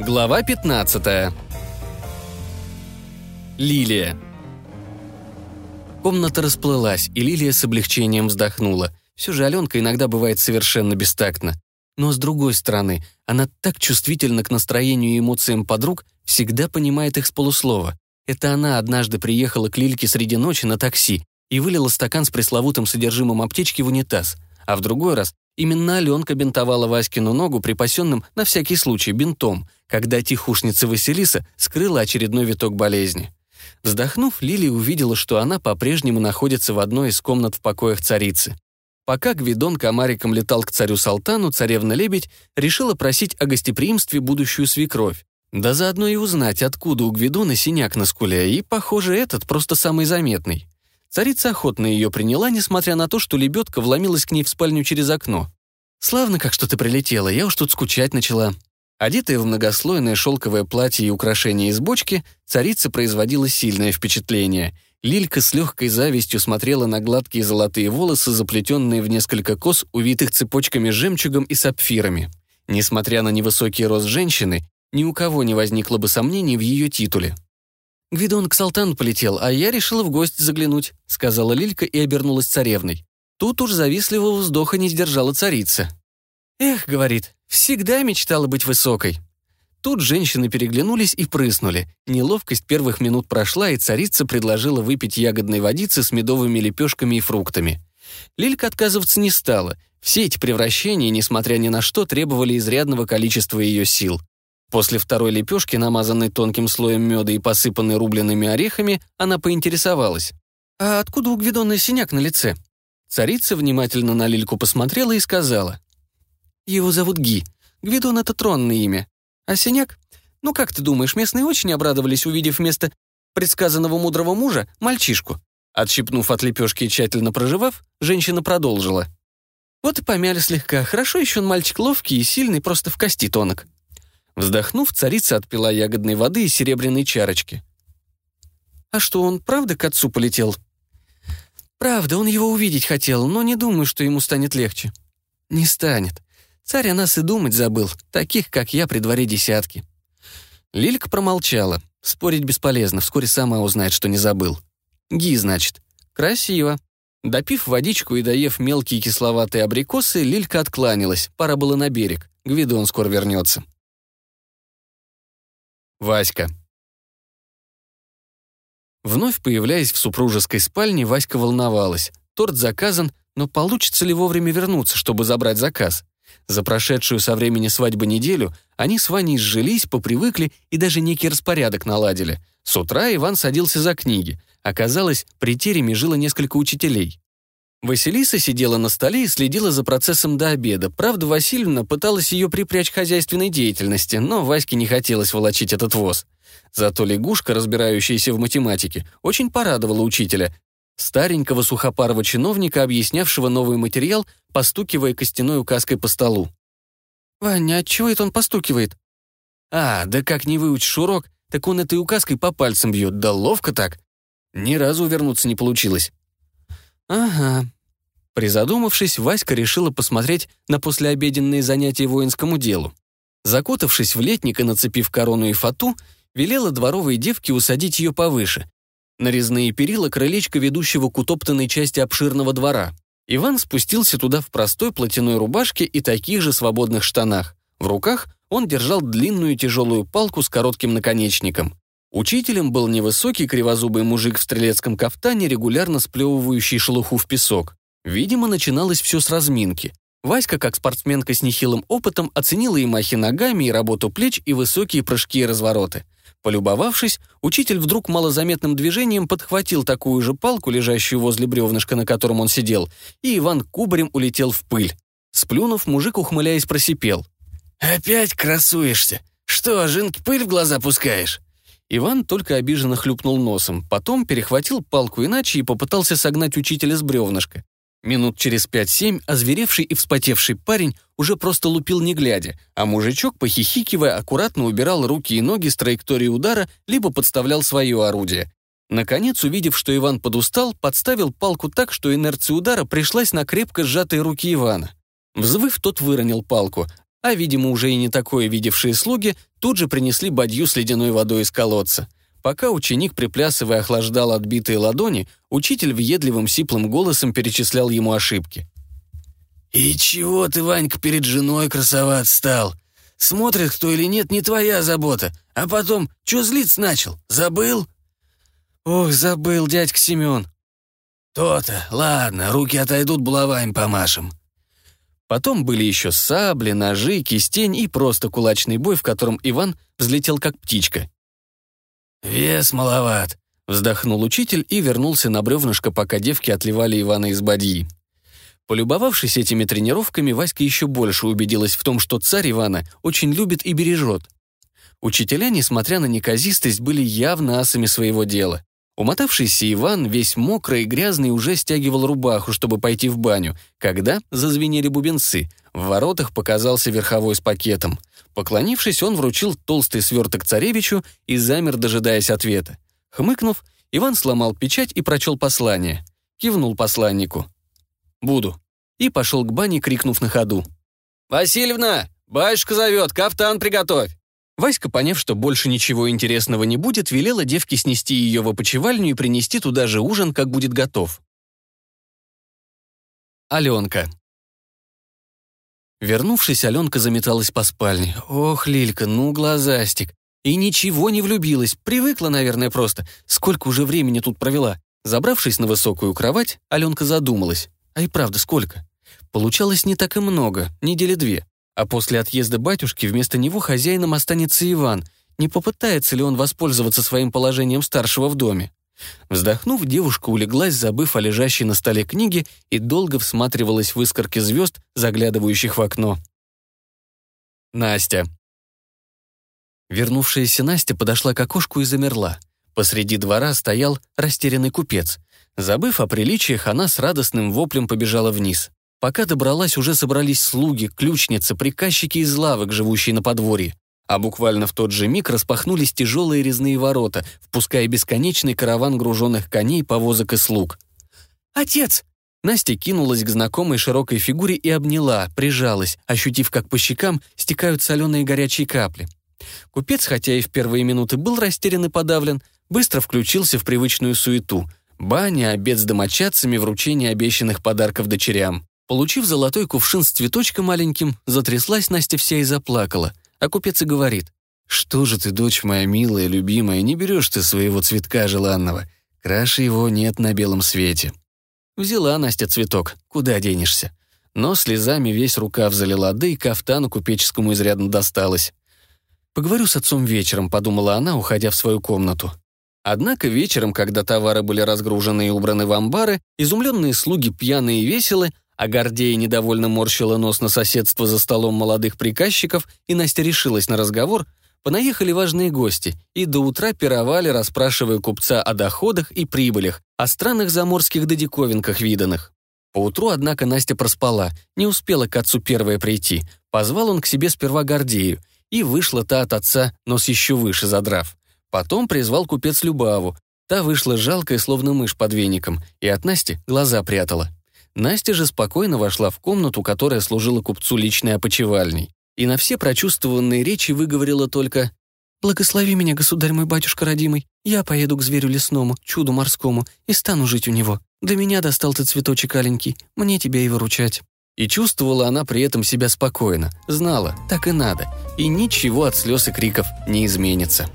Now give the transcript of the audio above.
Глава 15 Лилия Комната расплылась, и Лилия с облегчением вздохнула. Все же Аленка иногда бывает совершенно бестактна. Но с другой стороны, она так чувствительна к настроению и эмоциям подруг, всегда понимает их с полуслова. Это она однажды приехала к Лильке среди ночи на такси и вылила стакан с пресловутым содержимым аптечки в унитаз. А в другой раз именно Аленка бинтовала Васькину ногу припасенным на всякий случай бинтом, когда тихушница Василиса скрыла очередной виток болезни. Вздохнув, Лилия увидела, что она по-прежнему находится в одной из комнат в покоях царицы. Пока Гвидон комариком летал к царю Салтану, царевна-лебедь решила просить о гостеприимстве будущую свекровь. Да заодно и узнать, откуда у Гвидона синяк на скуле, и, похоже, этот просто самый заметный. Царица охотно ее приняла, несмотря на то, что лебедка вломилась к ней в спальню через окно. «Славно, как что ты прилетела, я уж тут скучать начала». Одетая в многослойное шелковое платье и украшения из бочки, царица производила сильное впечатление. Лилька с легкой завистью смотрела на гладкие золотые волосы, заплетенные в несколько кос, увитых цепочками с жемчугом и сапфирами. Несмотря на невысокий рост женщины, ни у кого не возникло бы сомнений в ее титуле. «Гвидон к Салтану полетел, а я решила в гости заглянуть», — сказала Лилька и обернулась царевной. Тут уж завистливого вздоха не сдержала царица. «Эх», — говорит, — «всегда мечтала быть высокой». Тут женщины переглянулись и прыснули. Неловкость первых минут прошла, и царица предложила выпить ягодной водицы с медовыми лепешками и фруктами. Лилька отказываться не стала. Все эти превращения, несмотря ни на что, требовали изрядного количества ее сил. После второй лепешки, намазанной тонким слоем меда и посыпанной рубленными орехами, она поинтересовалась. «А откуда у Гвидона синяк на лице?» Царица внимательно на Лильку посмотрела и сказала. «Его зовут Ги. Гвидон — это тронное имя. А синяк? Ну как ты думаешь, местные очень обрадовались, увидев вместо предсказанного мудрого мужа мальчишку?» Отщипнув от лепешки и тщательно проживав, женщина продолжила. «Вот и помяли слегка. Хорошо еще он мальчик ловкий и сильный, просто в кости тонок. Вздохнув, царица отпила ягодной воды из серебряной чарочки. «А что, он правда к отцу полетел?» «Правда, он его увидеть хотел, но не думаю, что ему станет легче». «Не станет. Царь о нас и думать забыл. Таких, как я, при дворе десятки». Лилька промолчала. Спорить бесполезно, вскоре сама узнает, что не забыл. «Ги, значит. Красиво». Допив водичку и доев мелкие кисловатые абрикосы, Лилька откланялась. Пора было на берег. Гвидон скоро вернется. Васька. Вновь появляясь в супружеской спальне, Васька волновалась. Торт заказан, но получится ли вовремя вернуться, чтобы забрать заказ? За прошедшую со времени свадьбы неделю они с Ваней сжились, попривыкли и даже некий распорядок наладили. С утра Иван садился за книги. Оказалось, при тереме жило несколько учителей. Василиса сидела на столе и следила за процессом до обеда. Правда, Васильевна пыталась ее припрячь к хозяйственной деятельности, но Ваське не хотелось волочить этот воз. Зато лягушка, разбирающаяся в математике, очень порадовала учителя, старенького сухопарого чиновника, объяснявшего новый материал, постукивая костяной указкой по столу. «Ваня, а чего это он постукивает?» «А, да как не выучишь урок, так он этой указкой по пальцам бьет, да ловко так. Ни разу вернуться не получилось». «Ага». Призадумавшись, Васька решила посмотреть на послеобеденные занятия воинскому делу. Закутавшись в летник и нацепив корону и фату, велела дворовой девке усадить ее повыше. Нарезные перила крылечка ведущего к утоптанной части обширного двора. Иван спустился туда в простой платяной рубашке и таких же свободных штанах. В руках он держал длинную тяжелую палку с коротким наконечником. Учителем был невысокий кривозубый мужик в стрелецком кафтане, регулярно сплевывающий шелуху в песок. Видимо, начиналось все с разминки. Васька, как спортсменка с нехилым опытом, оценила и махи ногами, и работу плеч, и высокие прыжки и развороты. Полюбовавшись, учитель вдруг малозаметным движением подхватил такую же палку, лежащую возле бревнышка, на котором он сидел, и Иван кубарем улетел в пыль. Сплюнув, мужик, ухмыляясь, просипел. «Опять красуешься? Что, жинки пыль в глаза пускаешь?» Иван только обиженно хлюпнул носом, потом перехватил палку иначе и попытался согнать учителя с бревнышка. Минут через пять-семь озверевший и вспотевший парень уже просто лупил не глядя, а мужичок, похихикивая, аккуратно убирал руки и ноги с траектории удара, либо подставлял свое орудие. Наконец, увидев, что Иван подустал, подставил палку так, что инерция удара пришлась на крепко сжатые руки Ивана. Взвыв, тот выронил палку, а, видимо, уже и не такое видевшие слуги, тут же принесли бадью с ледяной водой из колодца. Пока ученик, приплясывая, охлаждал отбитые ладони, учитель въедливым сиплым голосом перечислял ему ошибки. «И чего ты, Ванька, перед женой красоваться стал? Смотрит кто или нет, не твоя забота. А потом, чё злиться начал? Забыл?» «Ох, забыл, дядька Семен». «То-то, ладно, руки отойдут, булавами помашем». Потом были еще сабли, ножи, кистень и просто кулачный бой, в котором Иван взлетел как птичка. «Вес маловат», — вздохнул учитель и вернулся на бревнышко, пока девки отливали Ивана из бадьи. Полюбовавшись этими тренировками, Васька еще больше убедилась в том, что царь Ивана очень любит и бережет. Учителя, несмотря на неказистость, были явно асами своего дела. Умотавшийся Иван, весь мокрый и грязный, уже стягивал рубаху, чтобы пойти в баню, когда зазвенели бубенцы. В воротах показался верховой с пакетом. Поклонившись, он вручил толстый сверток царевичу и замер, дожидаясь ответа. Хмыкнув, Иван сломал печать и прочел послание. Кивнул посланнику. «Буду». И пошел к бане, крикнув на ходу. «Васильевна, батюшка зовет, кафтан приготовь!» Васька, поняв, что больше ничего интересного не будет, велела девке снести ее в опочивальню и принести туда же ужин, как будет готов. Аленка. Вернувшись, Аленка заметалась по спальне. Ох, Лилька, ну глазастик. И ничего не влюбилась, привыкла, наверное, просто. Сколько уже времени тут провела. Забравшись на высокую кровать, Аленка задумалась. А и правда, сколько? Получалось не так и много, недели две. А после отъезда батюшки вместо него хозяином останется Иван. Не попытается ли он воспользоваться своим положением старшего в доме? Вздохнув, девушка улеглась, забыв о лежащей на столе книге, и долго всматривалась в искорки звезд, заглядывающих в окно. Настя. Вернувшаяся Настя подошла к окошку и замерла. Посреди двора стоял растерянный купец. Забыв о приличиях, она с радостным воплем побежала вниз. Пока добралась, уже собрались слуги, ключницы, приказчики из лавок, живущие на подворье а буквально в тот же миг распахнулись тяжелые резные ворота, впуская бесконечный караван груженных коней, повозок и слуг. «Отец!» Настя кинулась к знакомой широкой фигуре и обняла, прижалась, ощутив, как по щекам стекают соленые горячие капли. Купец, хотя и в первые минуты был растерян и подавлен, быстро включился в привычную суету. Баня, обед с домочадцами, вручение обещанных подарков дочерям. Получив золотой кувшин с цветочком маленьким, затряслась Настя вся и заплакала. А купец и говорит, «Что же ты, дочь моя милая, любимая, не берешь ты своего цветка желанного? Краше его нет на белом свете». Взяла Настя цветок, куда денешься. Но слезами весь рукав залила, да и кафтану купеческому изрядно досталось. «Поговорю с отцом вечером», — подумала она, уходя в свою комнату. Однако вечером, когда товары были разгружены и убраны в амбары, изумленные слуги пьяные и веселы, а Гордея недовольно морщила нос на соседство за столом молодых приказчиков, и Настя решилась на разговор, понаехали важные гости и до утра пировали, расспрашивая купца о доходах и прибылях, о странных заморских да диковинках виданных. Поутру, однако, Настя проспала, не успела к отцу первая прийти. Позвал он к себе сперва Гордею, и вышла та от отца, нос еще выше задрав. Потом призвал купец Любаву. Та вышла жалкая, словно мышь под веником, и от Насти глаза прятала. Настя же спокойно вошла в комнату, которая служила купцу личной опочивальней, и на все прочувствованные речи выговорила только «Благослови меня, государь мой батюшка родимый, я поеду к зверю лесному, чуду морскому, и стану жить у него. До меня достал ты цветочек аленький, мне тебя и выручать». И чувствовала она при этом себя спокойно, знала, так и надо, и ничего от слез и криков не изменится.